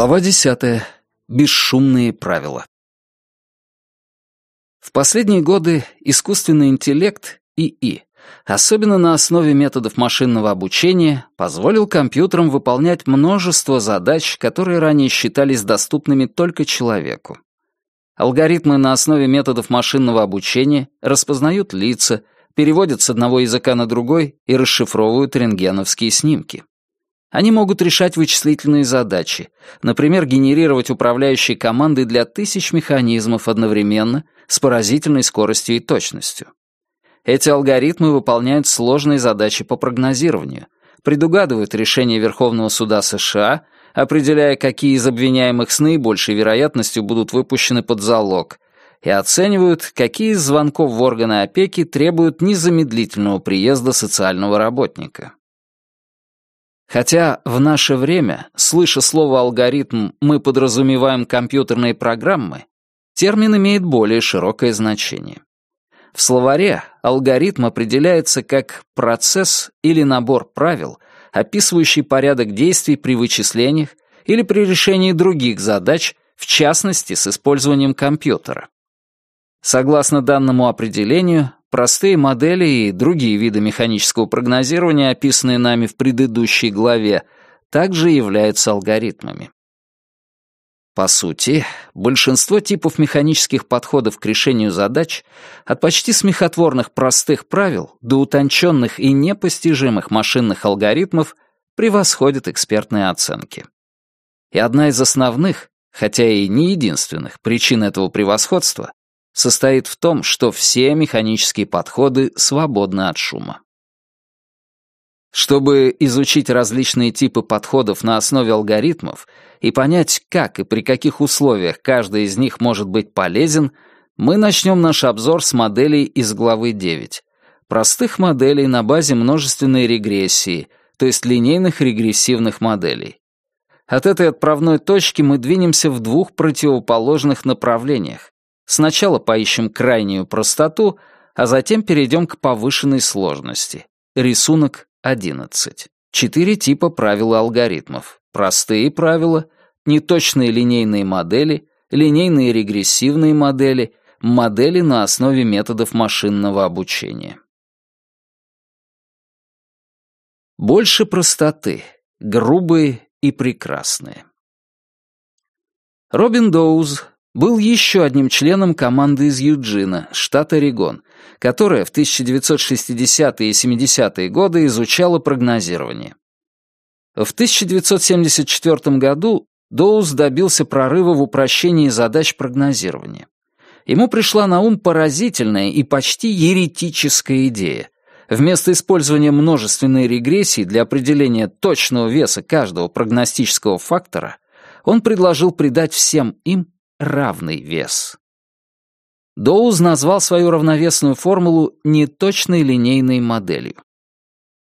Глава десятая. Бесшумные правила. В последние годы искусственный интеллект, ИИ, особенно на основе методов машинного обучения, позволил компьютерам выполнять множество задач, которые ранее считались доступными только человеку. Алгоритмы на основе методов машинного обучения распознают лица, переводят с одного языка на другой и расшифровывают рентгеновские снимки. Они могут решать вычислительные задачи, например, генерировать управляющие команды для тысяч механизмов одновременно с поразительной скоростью и точностью. Эти алгоритмы выполняют сложные задачи по прогнозированию, предугадывают решения Верховного суда США, определяя, какие из обвиняемых с наибольшей вероятностью будут выпущены под залог, и оценивают, какие из звонков в органы опеки требуют незамедлительного приезда социального работника. Хотя в наше время, слыша слово «алгоритм», мы подразумеваем компьютерные программы, термин имеет более широкое значение. В словаре алгоритм определяется как процесс или набор правил, описывающий порядок действий при вычислениях или при решении других задач, в частности, с использованием компьютера. Согласно данному определению, Простые модели и другие виды механического прогнозирования, описанные нами в предыдущей главе, также являются алгоритмами. По сути, большинство типов механических подходов к решению задач, от почти смехотворных простых правил до утонченных и непостижимых машинных алгоритмов, превосходят экспертные оценки. И одна из основных, хотя и не единственных, причин этого превосходства состоит в том, что все механические подходы свободны от шума. Чтобы изучить различные типы подходов на основе алгоритмов и понять, как и при каких условиях каждый из них может быть полезен, мы начнем наш обзор с моделей из главы 9. Простых моделей на базе множественной регрессии, то есть линейных регрессивных моделей. От этой отправной точки мы двинемся в двух противоположных направлениях, Сначала поищем крайнюю простоту, а затем перейдем к повышенной сложности. Рисунок 11. Четыре типа правил алгоритмов. Простые правила, неточные линейные модели, линейные регрессивные модели, модели на основе методов машинного обучения. Больше простоты, грубые и прекрасные. Робин Доуз был еще одним членом команды из Юджина, штат Орегон, которая в 1960-е и 70-е годы изучала прогнозирование. В 1974 году Доуз добился прорыва в упрощении задач прогнозирования. Ему пришла на ум поразительная и почти еретическая идея. Вместо использования множественной регрессии для определения точного веса каждого прогностического фактора, он предложил придать всем им равный вес. Доуз назвал свою равновесную формулу неточной линейной моделью.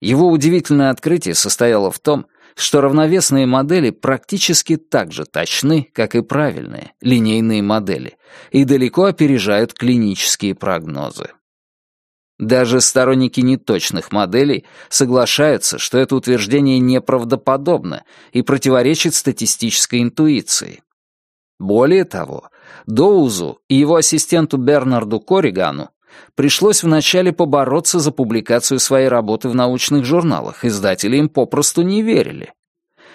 Его удивительное открытие состояло в том, что равновесные модели практически так же точны, как и правильные, линейные модели, и далеко опережают клинические прогнозы. Даже сторонники неточных моделей соглашаются, что это утверждение неправдоподобно и противоречит статистической интуиции. Более того, Доузу и его ассистенту Бернарду Корригану пришлось вначале побороться за публикацию своей работы в научных журналах, издатели им попросту не верили.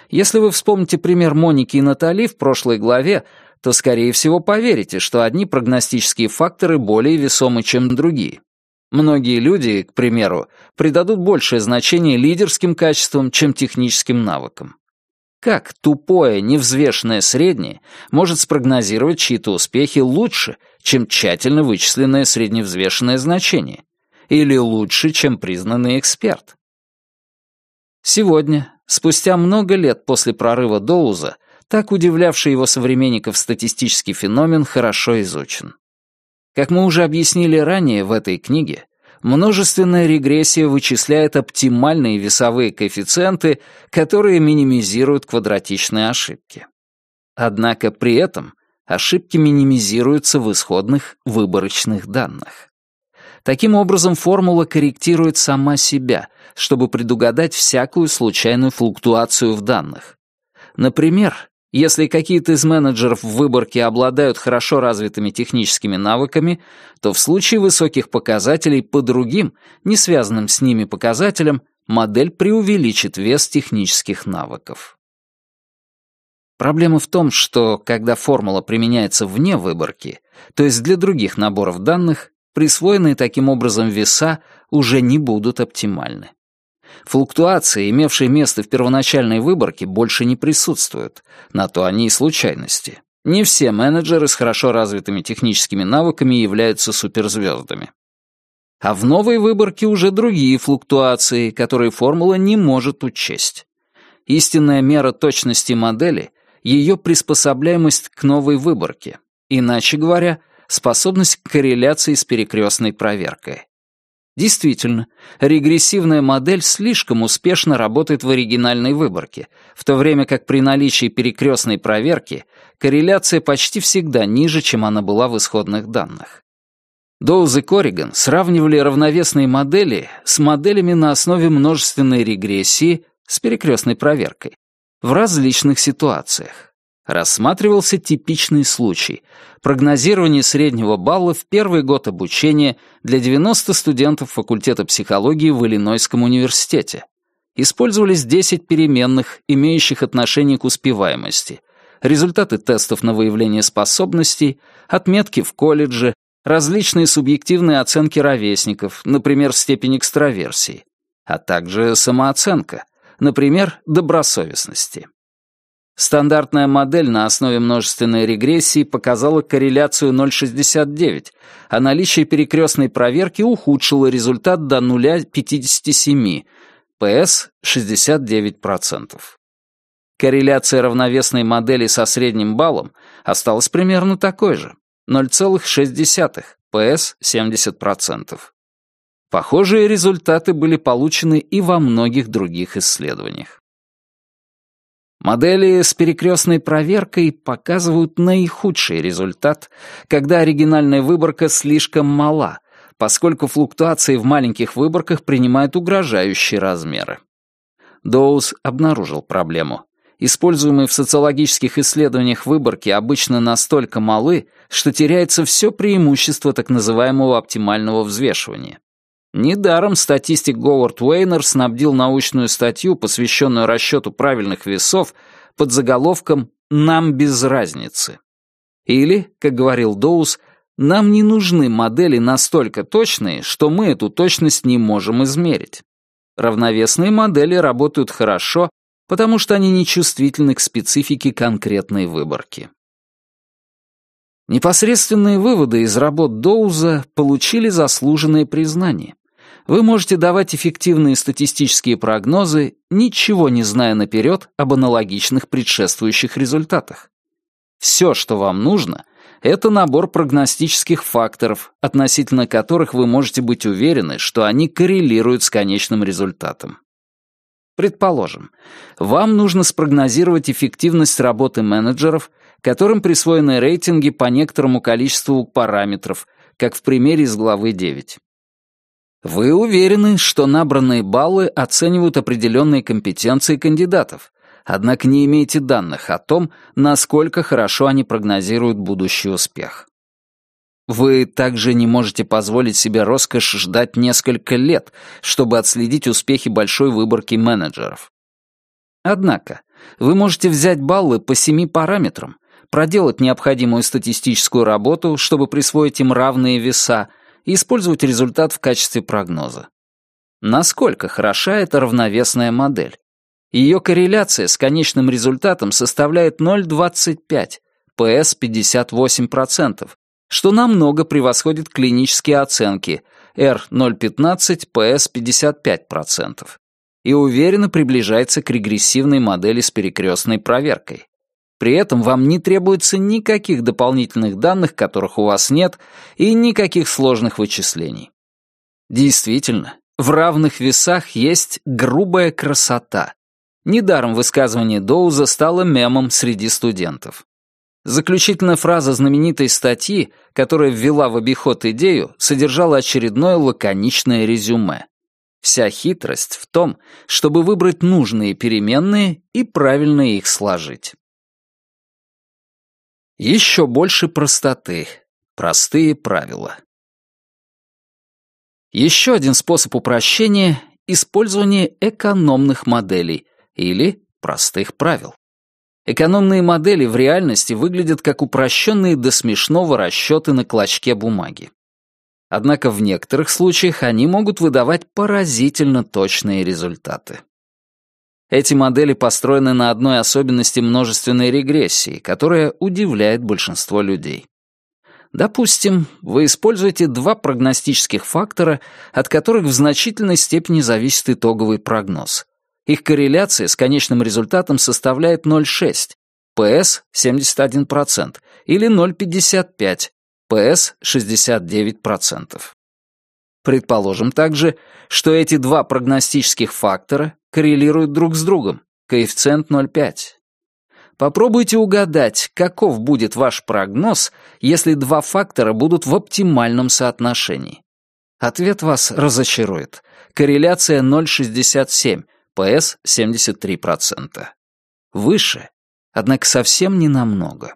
Если вы вспомните пример Моники и Натали в прошлой главе, то, скорее всего, поверите, что одни прогностические факторы более весомы, чем другие. Многие люди, к примеру, придадут большее значение лидерским качествам, чем техническим навыкам. Как тупое, невзвешенное среднее может спрогнозировать чьи-то успехи лучше, чем тщательно вычисленное средневзвешенное значение? Или лучше, чем признанный эксперт? Сегодня, спустя много лет после прорыва Доуза, так удивлявший его современников статистический феномен хорошо изучен. Как мы уже объяснили ранее в этой книге, множественная регрессия вычисляет оптимальные весовые коэффициенты, которые минимизируют квадратичные ошибки. Однако при этом ошибки минимизируются в исходных выборочных данных. Таким образом, формула корректирует сама себя, чтобы предугадать всякую случайную флуктуацию в данных. Например, Если какие-то из менеджеров в выборке обладают хорошо развитыми техническими навыками, то в случае высоких показателей по другим, не связанным с ними показателям, модель преувеличит вес технических навыков. Проблема в том, что когда формула применяется вне выборки, то есть для других наборов данных, присвоенные таким образом веса уже не будут оптимальны. Флуктуации, имевшие место в первоначальной выборке, больше не присутствуют, на то они и случайности. Не все менеджеры с хорошо развитыми техническими навыками являются суперзвездами. А в новой выборке уже другие флуктуации, которые формула не может учесть. Истинная мера точности модели — ее приспособляемость к новой выборке, иначе говоря, способность к корреляции с перекрестной проверкой. Действительно, регрессивная модель слишком успешно работает в оригинальной выборке, в то время как при наличии перекрестной проверки корреляция почти всегда ниже, чем она была в исходных данных. Доуз и Корриган сравнивали равновесные модели с моделями на основе множественной регрессии с перекрестной проверкой в различных ситуациях рассматривался типичный случай — прогнозирование среднего балла в первый год обучения для 90 студентов факультета психологии в Иллинойском университете. Использовались 10 переменных, имеющих отношение к успеваемости, результаты тестов на выявление способностей, отметки в колледже, различные субъективные оценки ровесников, например, степень экстраверсии, а также самооценка, например, добросовестности. Стандартная модель на основе множественной регрессии показала корреляцию 0,69, а наличие перекрестной проверки ухудшило результат до 0,57, ПС 69%. Корреляция равновесной модели со средним баллом осталась примерно такой же, 0,6, ПС 70%. Похожие результаты были получены и во многих других исследованиях. Модели с перекрестной проверкой показывают наихудший результат, когда оригинальная выборка слишком мала, поскольку флуктуации в маленьких выборках принимают угрожающие размеры. Доус обнаружил проблему. Используемые в социологических исследованиях выборки обычно настолько малы, что теряется все преимущество так называемого оптимального взвешивания. Недаром статистик Говард Уэйнер снабдил научную статью, посвященную расчету правильных весов, под заголовком «Нам без разницы». Или, как говорил Доус, нам не нужны модели настолько точные, что мы эту точность не можем измерить. Равновесные модели работают хорошо, потому что они не чувствительны к специфике конкретной выборки. Непосредственные выводы из работ Доуза получили заслуженное признание вы можете давать эффективные статистические прогнозы, ничего не зная наперед об аналогичных предшествующих результатах. Все, что вам нужно, это набор прогностических факторов, относительно которых вы можете быть уверены, что они коррелируют с конечным результатом. Предположим, вам нужно спрогнозировать эффективность работы менеджеров, которым присвоены рейтинги по некоторому количеству параметров, как в примере из главы 9. Вы уверены, что набранные баллы оценивают определенные компетенции кандидатов, однако не имеете данных о том, насколько хорошо они прогнозируют будущий успех. Вы также не можете позволить себе роскошь ждать несколько лет, чтобы отследить успехи большой выборки менеджеров. Однако, вы можете взять баллы по семи параметрам, проделать необходимую статистическую работу, чтобы присвоить им равные веса, и использовать результат в качестве прогноза. Насколько хороша эта равновесная модель? Ее корреляция с конечным результатом составляет 0,25, ПС 58%, что намного превосходит клинические оценки R 0,15, ПС 55%, и уверенно приближается к регрессивной модели с перекрестной проверкой. При этом вам не требуется никаких дополнительных данных, которых у вас нет, и никаких сложных вычислений. Действительно, в равных весах есть грубая красота. Недаром высказывание Доуза стало мемом среди студентов. Заключительная фраза знаменитой статьи, которая ввела в обиход идею, содержала очередное лаконичное резюме. Вся хитрость в том, чтобы выбрать нужные переменные и правильно их сложить. Еще больше простоты. Простые правила. Еще один способ упрощения — использование экономных моделей или простых правил. Экономные модели в реальности выглядят как упрощенные до смешного расчеты на клочке бумаги. Однако в некоторых случаях они могут выдавать поразительно точные результаты. Эти модели построены на одной особенности множественной регрессии, которая удивляет большинство людей. Допустим, вы используете два прогностических фактора, от которых в значительной степени зависит итоговый прогноз. Их корреляция с конечным результатом составляет 0,6, ПС — 71%, или 0,55, ПС — 69%. Предположим также, что эти два прогностических фактора коррелируют друг с другом, коэффициент 0,5. Попробуйте угадать, каков будет ваш прогноз, если два фактора будут в оптимальном соотношении. Ответ вас разочарует. Корреляция 0,67, ПС 73%. Выше, однако совсем не намного.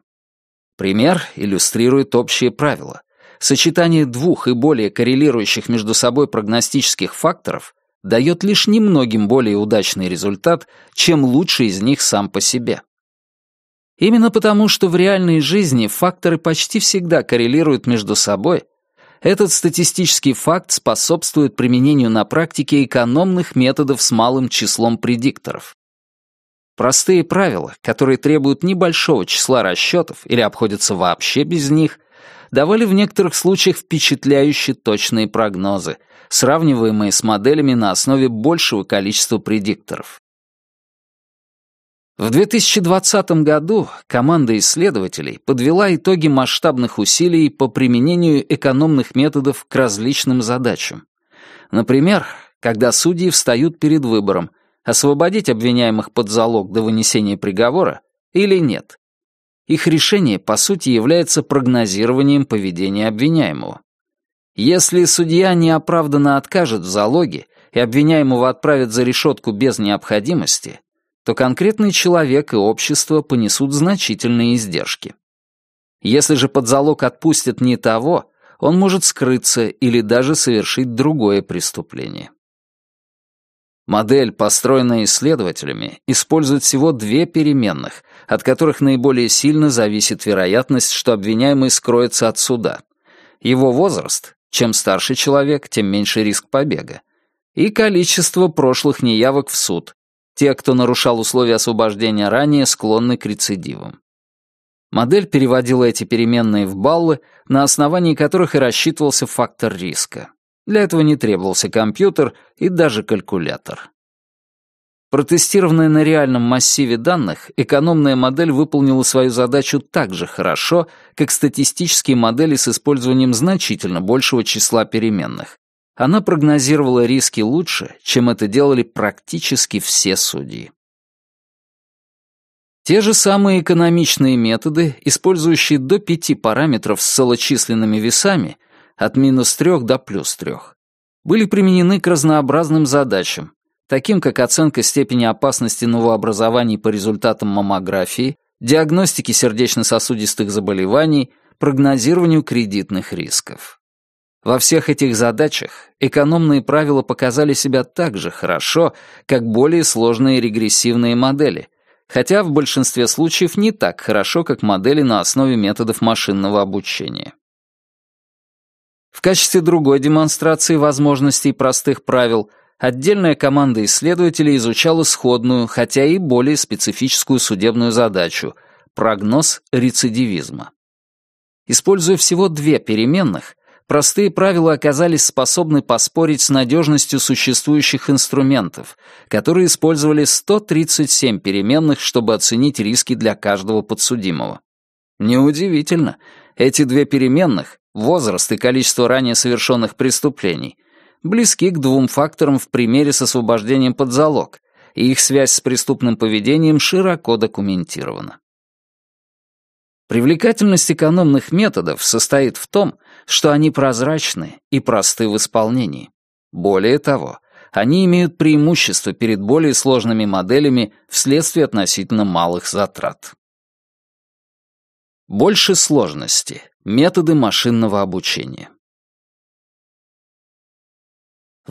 Пример иллюстрирует общее правило. Сочетание двух и более коррелирующих между собой прогностических факторов дает лишь немногим более удачный результат, чем лучший из них сам по себе. Именно потому, что в реальной жизни факторы почти всегда коррелируют между собой, этот статистический факт способствует применению на практике экономных методов с малым числом предикторов. Простые правила, которые требуют небольшого числа расчетов или обходятся вообще без них, давали в некоторых случаях впечатляющие точные прогнозы, сравниваемые с моделями на основе большего количества предикторов. В 2020 году команда исследователей подвела итоги масштабных усилий по применению экономных методов к различным задачам. Например, когда судьи встают перед выбором освободить обвиняемых под залог до вынесения приговора или нет. Их решение, по сути, является прогнозированием поведения обвиняемого. Если судья неоправданно откажет в залоге и обвиняемого отправят за решетку без необходимости, то конкретный человек и общество понесут значительные издержки. Если же под залог отпустят не того, он может скрыться или даже совершить другое преступление. Модель, построенная исследователями, использует всего две переменных, от которых наиболее сильно зависит вероятность, что обвиняемый скроется от суда. Его возраст, чем старше человек, тем меньше риск побега, и количество прошлых неявок в суд, те, кто нарушал условия освобождения ранее, склонны к рецидивам. Модель переводила эти переменные в баллы, на основании которых и рассчитывался фактор риска. Для этого не требовался компьютер и даже калькулятор. Протестированная на реальном массиве данных, экономная модель выполнила свою задачу так же хорошо, как статистические модели с использованием значительно большего числа переменных она прогнозировала риски лучше, чем это делали практически все судьи. Те же самые экономичные методы, использующие до пяти параметров с целочисленными весами, от минус трех до плюс трех, были применены к разнообразным задачам, таким как оценка степени опасности новообразований по результатам маммографии, диагностики сердечно-сосудистых заболеваний, прогнозированию кредитных рисков. Во всех этих задачах экономные правила показали себя так же хорошо, как более сложные регрессивные модели, хотя в большинстве случаев не так хорошо, как модели на основе методов машинного обучения. В качестве другой демонстрации возможностей простых правил отдельная команда исследователей изучала сходную, хотя и более специфическую судебную задачу — прогноз рецидивизма. Используя всего две переменных, простые правила оказались способны поспорить с надежностью существующих инструментов, которые использовали 137 переменных, чтобы оценить риски для каждого подсудимого. Неудивительно, эти две переменных, возраст и количество ранее совершенных преступлений, близки к двум факторам в примере с освобождением под залог, и их связь с преступным поведением широко документирована. Привлекательность экономных методов состоит в том, что они прозрачны и просты в исполнении. Более того, они имеют преимущество перед более сложными моделями вследствие относительно малых затрат. Больше сложности. Методы машинного обучения.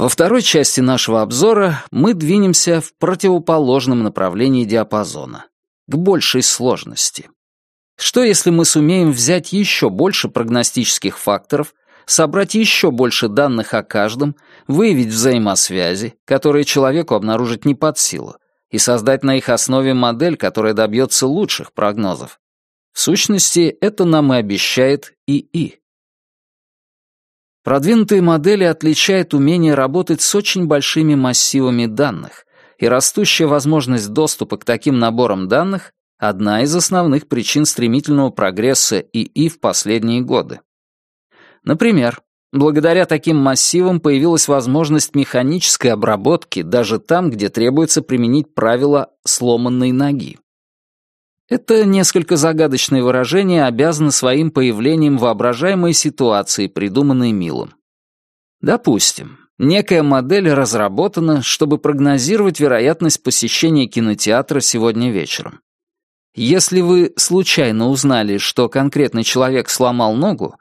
Во второй части нашего обзора мы двинемся в противоположном направлении диапазона, к большей сложности. Что если мы сумеем взять еще больше прогностических факторов, собрать еще больше данных о каждом, выявить взаимосвязи, которые человеку обнаружить не под силу, и создать на их основе модель, которая добьется лучших прогнозов? В сущности, это нам и обещает ИИ. Продвинутые модели отличает умение работать с очень большими массивами данных, и растущая возможность доступа к таким наборам данных — одна из основных причин стремительного прогресса ИИ в последние годы. Например, благодаря таким массивам появилась возможность механической обработки даже там, где требуется применить правило сломанной ноги. Это несколько загадочное выражение обязано своим появлением воображаемой ситуации, придуманной Милом. Допустим, некая модель разработана, чтобы прогнозировать вероятность посещения кинотеатра сегодня вечером. Если вы случайно узнали, что конкретный человек сломал ногу,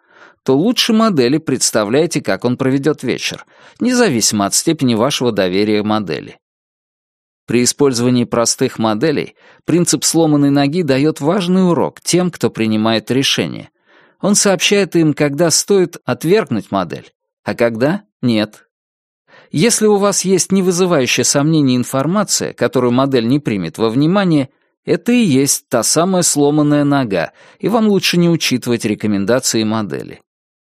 то лучше модели представляете, как он проведет вечер, независимо от степени вашего доверия модели. При использовании простых моделей принцип сломанной ноги дает важный урок тем, кто принимает решение. Он сообщает им, когда стоит отвергнуть модель, а когда нет. Если у вас есть не вызывающая сомнений информация, которую модель не примет во внимание, это и есть та самая сломанная нога, и вам лучше не учитывать рекомендации модели.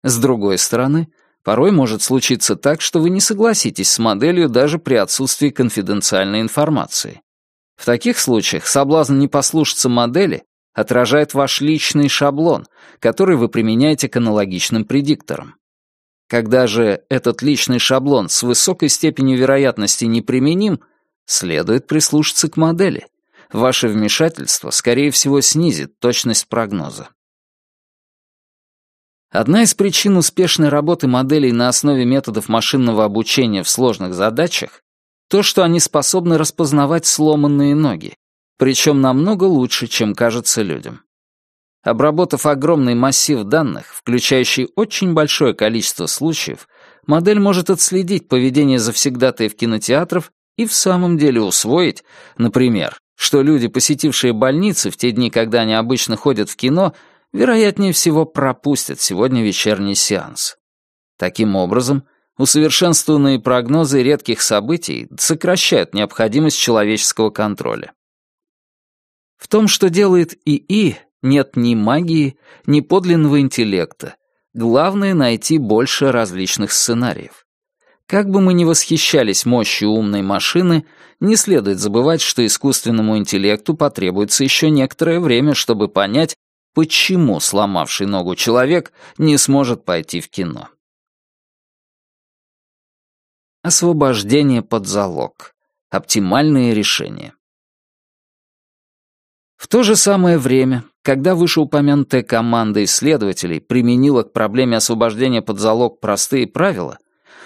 С другой стороны, Порой может случиться так, что вы не согласитесь с моделью даже при отсутствии конфиденциальной информации. В таких случаях соблазн не послушаться модели отражает ваш личный шаблон, который вы применяете к аналогичным предикторам. Когда же этот личный шаблон с высокой степенью вероятности неприменим, следует прислушаться к модели. Ваше вмешательство, скорее всего, снизит точность прогноза. Одна из причин успешной работы моделей на основе методов машинного обучения в сложных задачах — то, что они способны распознавать сломанные ноги, причем намного лучше, чем кажется людям. Обработав огромный массив данных, включающий очень большое количество случаев, модель может отследить поведение завсегдатаев кинотеатров и в самом деле усвоить, например, что люди, посетившие больницы в те дни, когда они обычно ходят в кино, вероятнее всего, пропустят сегодня вечерний сеанс. Таким образом, усовершенствованные прогнозы редких событий сокращают необходимость человеческого контроля. В том, что делает ИИ, нет ни магии, ни подлинного интеллекта. Главное — найти больше различных сценариев. Как бы мы ни восхищались мощью умной машины, не следует забывать, что искусственному интеллекту потребуется еще некоторое время, чтобы понять, почему сломавший ногу человек не сможет пойти в кино. Освобождение под залог. Оптимальные решения. В то же самое время, когда вышеупомянутая команда исследователей применила к проблеме освобождения под залог простые правила,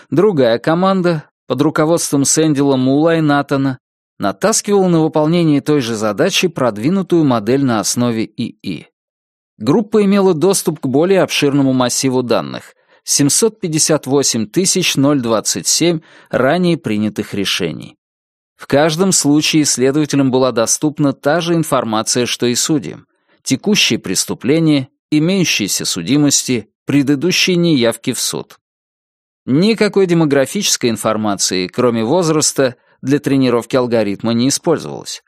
другая команда под руководством Сэндила Мула и Натана натаскивала на выполнение той же задачи продвинутую модель на основе ИИ. Группа имела доступ к более обширному массиву данных — 758 027 ранее принятых решений. В каждом случае исследователям была доступна та же информация, что и судьям. Текущие преступления, имеющиеся судимости, предыдущие неявки в суд. Никакой демографической информации, кроме возраста, для тренировки алгоритма не использовалось.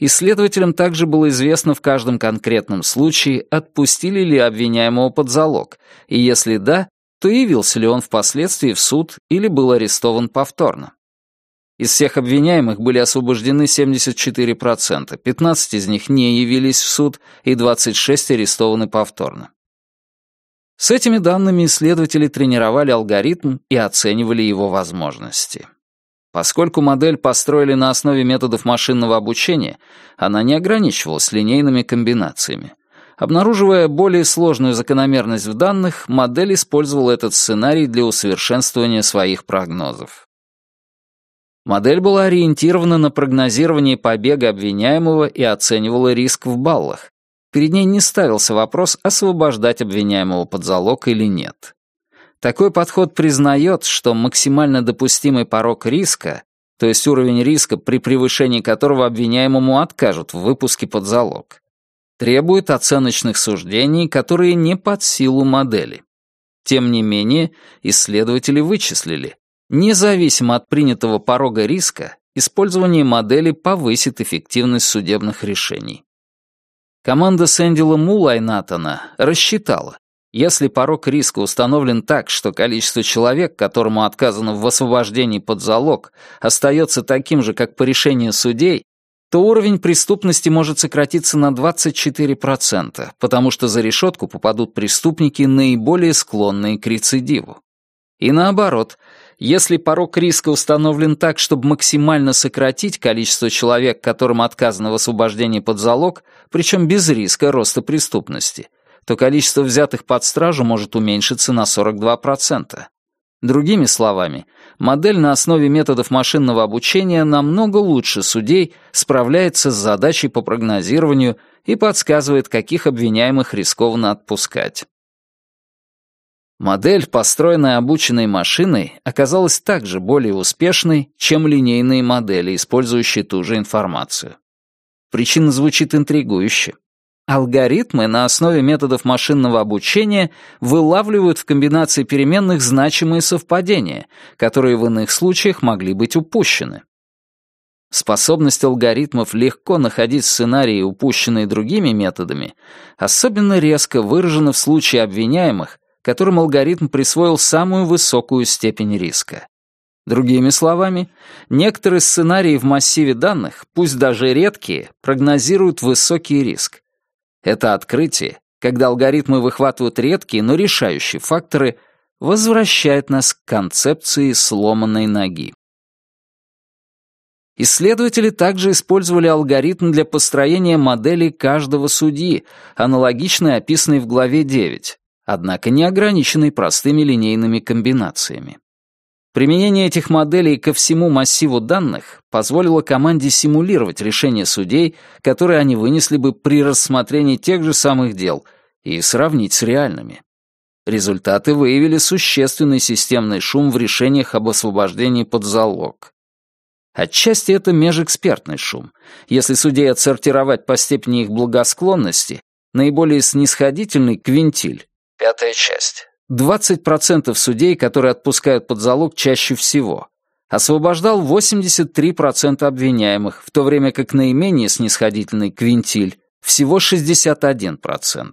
Исследователям также было известно в каждом конкретном случае, отпустили ли обвиняемого под залог, и если да, то явился ли он впоследствии в суд или был арестован повторно. Из всех обвиняемых были освобождены 74%, 15 из них не явились в суд и 26 арестованы повторно. С этими данными исследователи тренировали алгоритм и оценивали его возможности. Поскольку модель построили на основе методов машинного обучения, она не ограничивалась линейными комбинациями. Обнаруживая более сложную закономерность в данных, модель использовала этот сценарий для усовершенствования своих прогнозов. Модель была ориентирована на прогнозирование побега обвиняемого и оценивала риск в баллах. Перед ней не ставился вопрос, освобождать обвиняемого под залог или нет. Такой подход признает, что максимально допустимый порог риска, то есть уровень риска, при превышении которого обвиняемому откажут в выпуске под залог, требует оценочных суждений, которые не под силу модели. Тем не менее, исследователи вычислили, независимо от принятого порога риска, использование модели повысит эффективность судебных решений. Команда Сэндила Мула и Натана рассчитала, если порог риска установлен так, что количество человек, которому отказано в освобождении под залог, остается таким же, как по решению судей, то уровень преступности может сократиться на 24%, потому что за решетку попадут преступники, наиболее склонные к рецидиву. И наоборот, если порог риска установлен так, чтобы максимально сократить количество человек, которым отказано в освобождении под залог, причем без риска роста преступности, то количество взятых под стражу может уменьшиться на 42%. Другими словами, модель на основе методов машинного обучения намного лучше судей справляется с задачей по прогнозированию и подсказывает, каких обвиняемых рискованно отпускать. Модель, построенная обученной машиной, оказалась также более успешной, чем линейные модели, использующие ту же информацию. Причина звучит интригующе. Алгоритмы на основе методов машинного обучения вылавливают в комбинации переменных значимые совпадения, которые в иных случаях могли быть упущены. Способность алгоритмов легко находить сценарии, упущенные другими методами, особенно резко выражена в случае обвиняемых, которым алгоритм присвоил самую высокую степень риска. Другими словами, некоторые сценарии в массиве данных, пусть даже редкие, прогнозируют высокий риск. Это открытие, когда алгоритмы выхватывают редкие, но решающие факторы, возвращает нас к концепции сломанной ноги. Исследователи также использовали алгоритм для построения модели каждого судьи, аналогичной описанной в главе 9, однако не ограниченный простыми линейными комбинациями. Применение этих моделей ко всему массиву данных позволило команде симулировать решения судей, которые они вынесли бы при рассмотрении тех же самых дел, и сравнить с реальными. Результаты выявили существенный системный шум в решениях об освобождении под залог. Отчасти это межэкспертный шум. Если судей отсортировать по степени их благосклонности, наиболее снисходительный — квинтиль, Пятая часть. 20% судей, которые отпускают под залог чаще всего. Освобождал 83% обвиняемых, в то время как наименее снисходительный квинтиль всего 61%.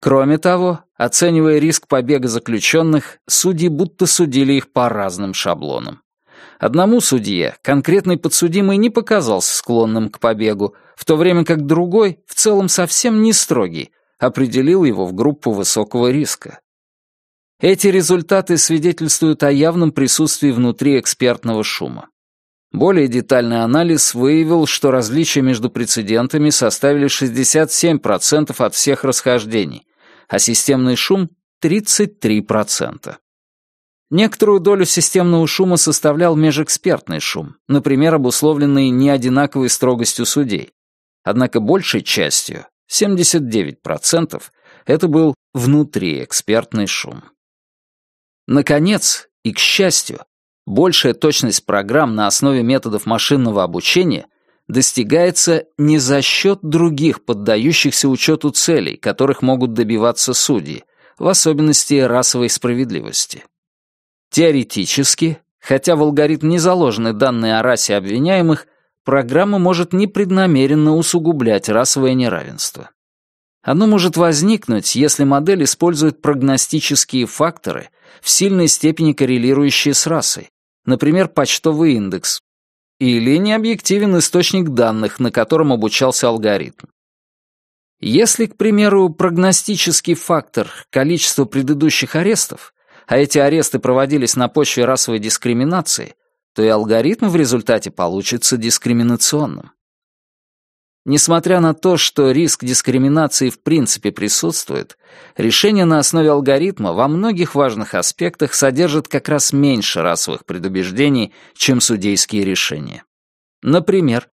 Кроме того, оценивая риск побега заключенных, судьи будто судили их по разным шаблонам. Одному судье конкретный подсудимый не показался склонным к побегу, в то время как другой, в целом совсем не строгий, определил его в группу высокого риска. Эти результаты свидетельствуют о явном присутствии внутри экспертного шума. Более детальный анализ выявил, что различия между прецедентами составили 67% от всех расхождений, а системный шум — 33%. Некоторую долю системного шума составлял межэкспертный шум, например, обусловленный неодинаковой строгостью судей. Однако большей частью 79% это был внутриэкспертный шум. Наконец, и к счастью, большая точность программ на основе методов машинного обучения достигается не за счет других поддающихся учету целей, которых могут добиваться судьи, в особенности расовой справедливости. Теоретически, хотя в алгоритм не заложены данные о расе обвиняемых, программа может непреднамеренно усугублять расовое неравенство. Оно может возникнуть, если модель использует прогностические факторы, в сильной степени коррелирующие с расой, например, почтовый индекс, или необъективен источник данных, на котором обучался алгоритм. Если, к примеру, прогностический фактор — количество предыдущих арестов, а эти аресты проводились на почве расовой дискриминации — то и алгоритм в результате получится дискриминационным. Несмотря на то, что риск дискриминации в принципе присутствует, решение на основе алгоритма во многих важных аспектах содержит как раз меньше расовых предубеждений, чем судейские решения. Например,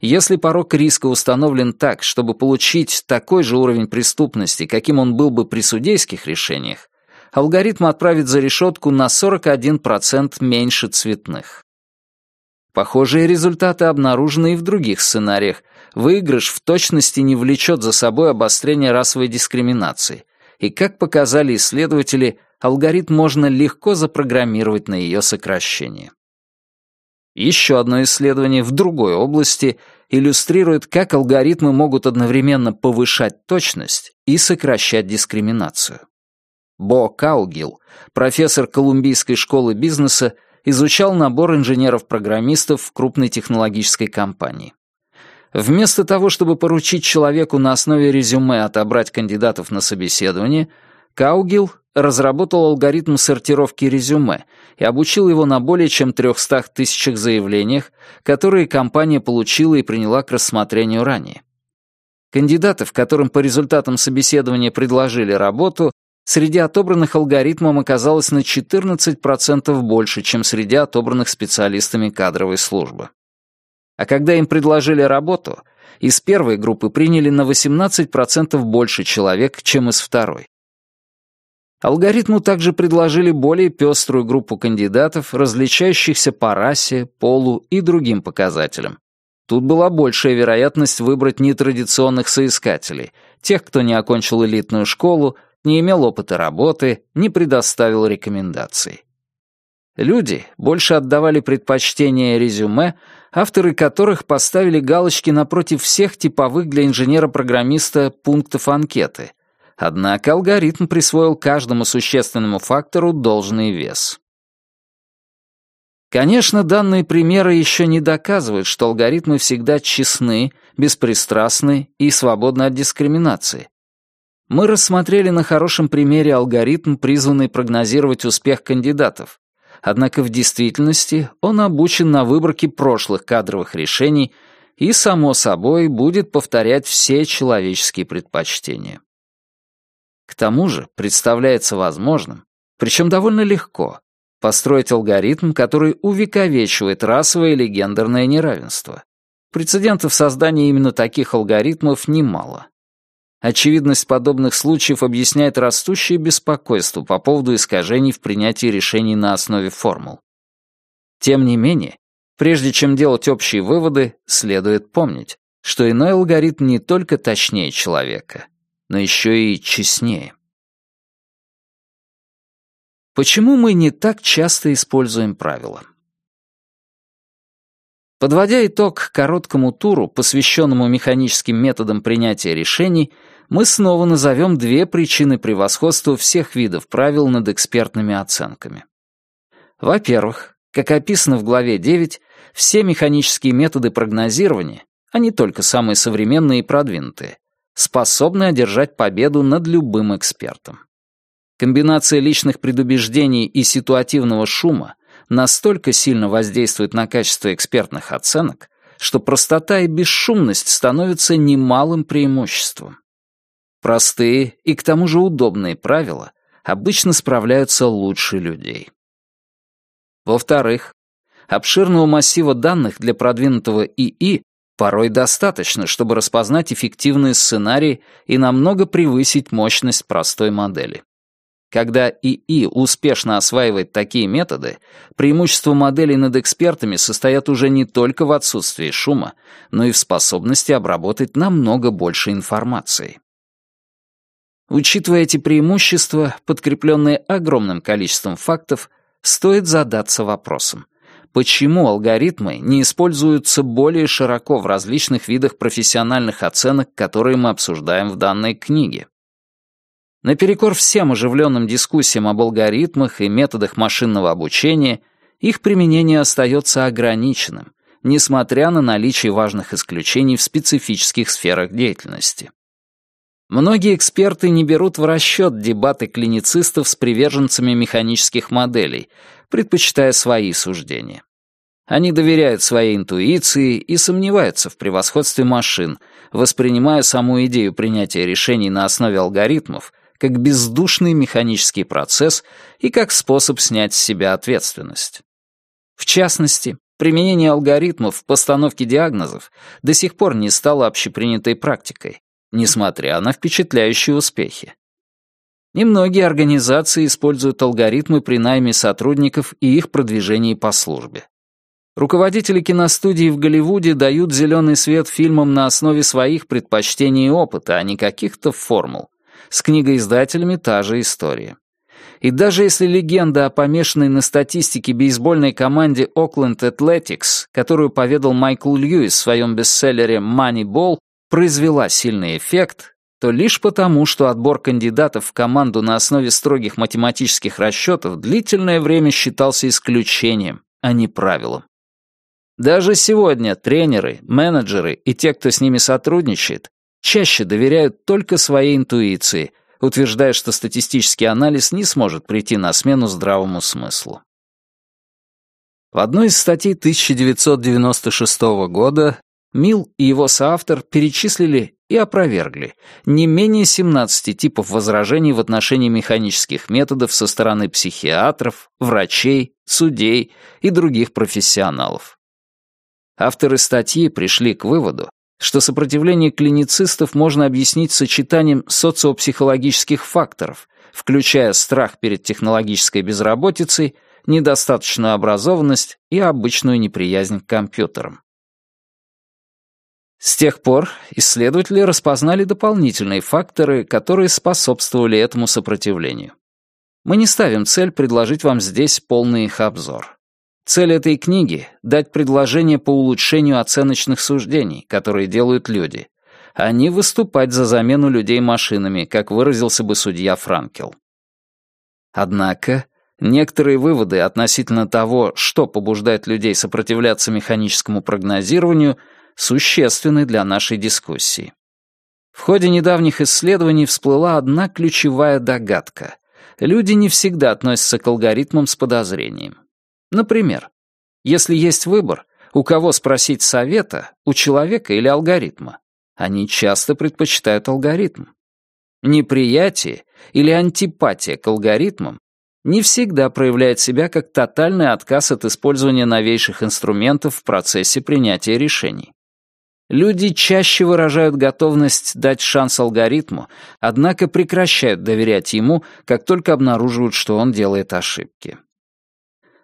Если порог риска установлен так, чтобы получить такой же уровень преступности, каким он был бы при судейских решениях, алгоритм отправит за решетку на 41% меньше цветных. Похожие результаты обнаружены и в других сценариях. Выигрыш в точности не влечет за собой обострение расовой дискриминации. И, как показали исследователи, алгоритм можно легко запрограммировать на ее сокращение. Еще одно исследование в другой области иллюстрирует, как алгоритмы могут одновременно повышать точность и сокращать дискриминацию. Бо Каугил, профессор Колумбийской школы бизнеса, изучал набор инженеров-программистов в крупной технологической компании. Вместо того, чтобы поручить человеку на основе резюме отобрать кандидатов на собеседование, Каугил разработал алгоритм сортировки резюме и обучил его на более чем 300 тысячах заявлениях, которые компания получила и приняла к рассмотрению ранее. Кандидатов, которым по результатам собеседования предложили работу, среди отобранных алгоритмом оказалось на 14% больше, чем среди отобранных специалистами кадровой службы. А когда им предложили работу, из первой группы приняли на 18% больше человек, чем из второй. Алгоритму также предложили более пеструю группу кандидатов, различающихся по расе, полу и другим показателям. Тут была большая вероятность выбрать нетрадиционных соискателей, тех, кто не окончил элитную школу, не имел опыта работы, не предоставил рекомендаций. Люди больше отдавали предпочтение резюме, авторы которых поставили галочки напротив всех типовых для инженера-программиста пунктов анкеты. Однако алгоритм присвоил каждому существенному фактору должный вес. Конечно, данные примеры еще не доказывают, что алгоритмы всегда честны, беспристрастны и свободны от дискриминации. Мы рассмотрели на хорошем примере алгоритм, призванный прогнозировать успех кандидатов. Однако в действительности он обучен на выборке прошлых кадровых решений и, само собой, будет повторять все человеческие предпочтения. К тому же представляется возможным, причем довольно легко, построить алгоритм, который увековечивает расовое или гендерное неравенство. Прецедентов создания именно таких алгоритмов немало. Очевидность подобных случаев объясняет растущее беспокойство по поводу искажений в принятии решений на основе формул. Тем не менее, прежде чем делать общие выводы, следует помнить, что иной алгоритм не только точнее человека, но еще и честнее. Почему мы не так часто используем правила? Подводя итог короткому туру, посвященному механическим методам принятия решений, мы снова назовем две причины превосходства всех видов правил над экспертными оценками. Во-первых, как описано в главе 9, все механические методы прогнозирования, а не только самые современные и продвинутые, способны одержать победу над любым экспертом. Комбинация личных предубеждений и ситуативного шума настолько сильно воздействует на качество экспертных оценок, что простота и бесшумность становятся немалым преимуществом. Простые и к тому же удобные правила обычно справляются лучше людей. Во-вторых, обширного массива данных для продвинутого ИИ порой достаточно, чтобы распознать эффективные сценарии и намного превысить мощность простой модели. Когда ИИ успешно осваивает такие методы, преимущества моделей над экспертами состоят уже не только в отсутствии шума, но и в способности обработать намного больше информации. Учитывая эти преимущества, подкрепленные огромным количеством фактов, стоит задаться вопросом, почему алгоритмы не используются более широко в различных видах профессиональных оценок, которые мы обсуждаем в данной книге. Наперекор всем оживленным дискуссиям об алгоритмах и методах машинного обучения, их применение остается ограниченным, несмотря на наличие важных исключений в специфических сферах деятельности. Многие эксперты не берут в расчет дебаты клиницистов с приверженцами механических моделей, предпочитая свои суждения. Они доверяют своей интуиции и сомневаются в превосходстве машин, воспринимая саму идею принятия решений на основе алгоритмов как бездушный механический процесс и как способ снять с себя ответственность. В частности, Применение алгоритмов в постановке диагнозов до сих пор не стало общепринятой практикой, несмотря на впечатляющие успехи. Немногие организации используют алгоритмы при найме сотрудников и их продвижении по службе. Руководители киностудий в Голливуде дают зеленый свет фильмам на основе своих предпочтений и опыта, а не каких-то формул. С книгоиздателями та же история. И даже если легенда о помешанной на статистике бейсбольной команде Oakland Athletics, которую поведал Майкл Льюис в своем бестселлере «Moneyball», произвела сильный эффект, то лишь потому, что отбор кандидатов в команду на основе строгих математических расчетов длительное время считался исключением, а не правилом. Даже сегодня тренеры, менеджеры и те, кто с ними сотрудничает, чаще доверяют только своей интуиции, утверждая, что статистический анализ не сможет прийти на смену здравому смыслу. В одной из статей 1996 года Мил и его соавтор перечислили и опровергли не менее 17 типов возражений в отношении механических методов со стороны психиатров, врачей, судей и других профессионалов. Авторы статьи пришли к выводу, что сопротивление клиницистов можно объяснить сочетанием социопсихологических факторов, включая страх перед технологической безработицей, недостаточную образованность и обычную неприязнь к компьютерам. С тех пор исследователи распознали дополнительные факторы, которые способствовали этому сопротивлению. Мы не ставим цель предложить вам здесь полный их обзор. Цель этой книги — дать предложение по улучшению оценочных суждений, которые делают люди, а не выступать за замену людей машинами, как выразился бы судья Франкел. Однако, некоторые выводы относительно того, что побуждает людей сопротивляться механическому прогнозированию — существенны для нашей дискуссии. В ходе недавних исследований всплыла одна ключевая догадка. Люди не всегда относятся к алгоритмам с подозрением. Например, если есть выбор, у кого спросить совета, у человека или алгоритма, они часто предпочитают алгоритм. Неприятие или антипатия к алгоритмам не всегда проявляет себя как тотальный отказ от использования новейших инструментов в процессе принятия решений. Люди чаще выражают готовность дать шанс алгоритму, однако прекращают доверять ему, как только обнаруживают, что он делает ошибки.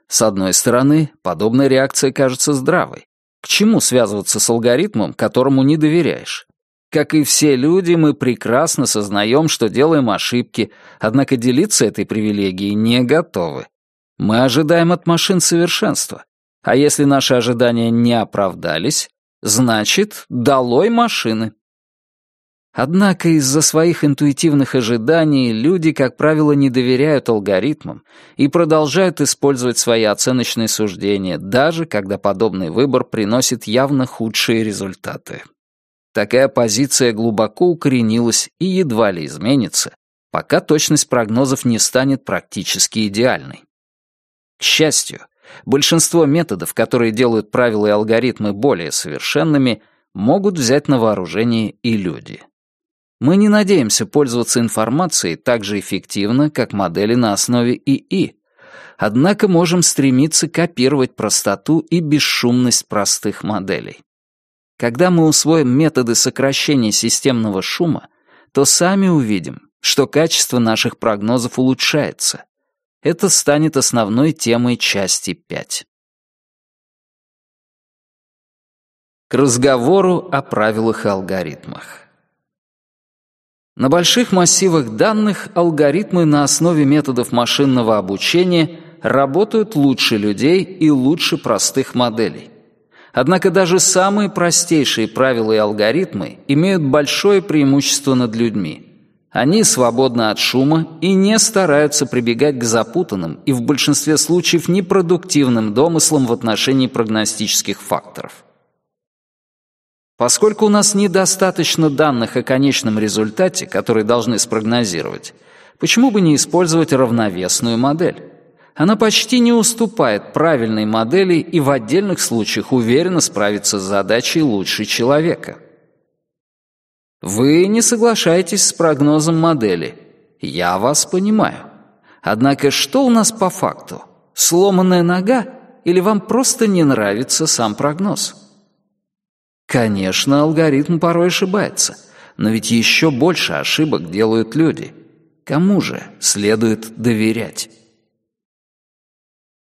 С одной стороны, подобная реакция кажется здравой. К чему связываться с алгоритмом, которому не доверяешь? Как и все люди, мы прекрасно сознаем, что делаем ошибки, однако делиться этой привилегией не готовы. Мы ожидаем от машин совершенства. А если наши ожидания не оправдались, Значит, долой машины. Однако из-за своих интуитивных ожиданий люди, как правило, не доверяют алгоритмам и продолжают использовать свои оценочные суждения, даже когда подобный выбор приносит явно худшие результаты. Такая позиция глубоко укоренилась и едва ли изменится, пока точность прогнозов не станет практически идеальной. К счастью, Большинство методов, которые делают правила и алгоритмы более совершенными, могут взять на вооружение и люди. Мы не надеемся пользоваться информацией так же эффективно, как модели на основе ИИ, однако можем стремиться копировать простоту и бесшумность простых моделей. Когда мы усвоим методы сокращения системного шума, то сами увидим, что качество наших прогнозов улучшается, это станет основной темой части 5. К разговору о правилах и алгоритмах. На больших массивах данных алгоритмы на основе методов машинного обучения работают лучше людей и лучше простых моделей. Однако даже самые простейшие правила и алгоритмы имеют большое преимущество над людьми – они свободны от шума и не стараются прибегать к запутанным и в большинстве случаев непродуктивным домыслам в отношении прогностических факторов. Поскольку у нас недостаточно данных о конечном результате, который должны спрогнозировать, почему бы не использовать равновесную модель? Она почти не уступает правильной модели и в отдельных случаях уверенно справится с задачей лучше человека. Вы не соглашаетесь с прогнозом модели. Я вас понимаю. Однако что у нас по факту? Сломанная нога или вам просто не нравится сам прогноз? Конечно, алгоритм порой ошибается, но ведь еще больше ошибок делают люди. Кому же следует доверять?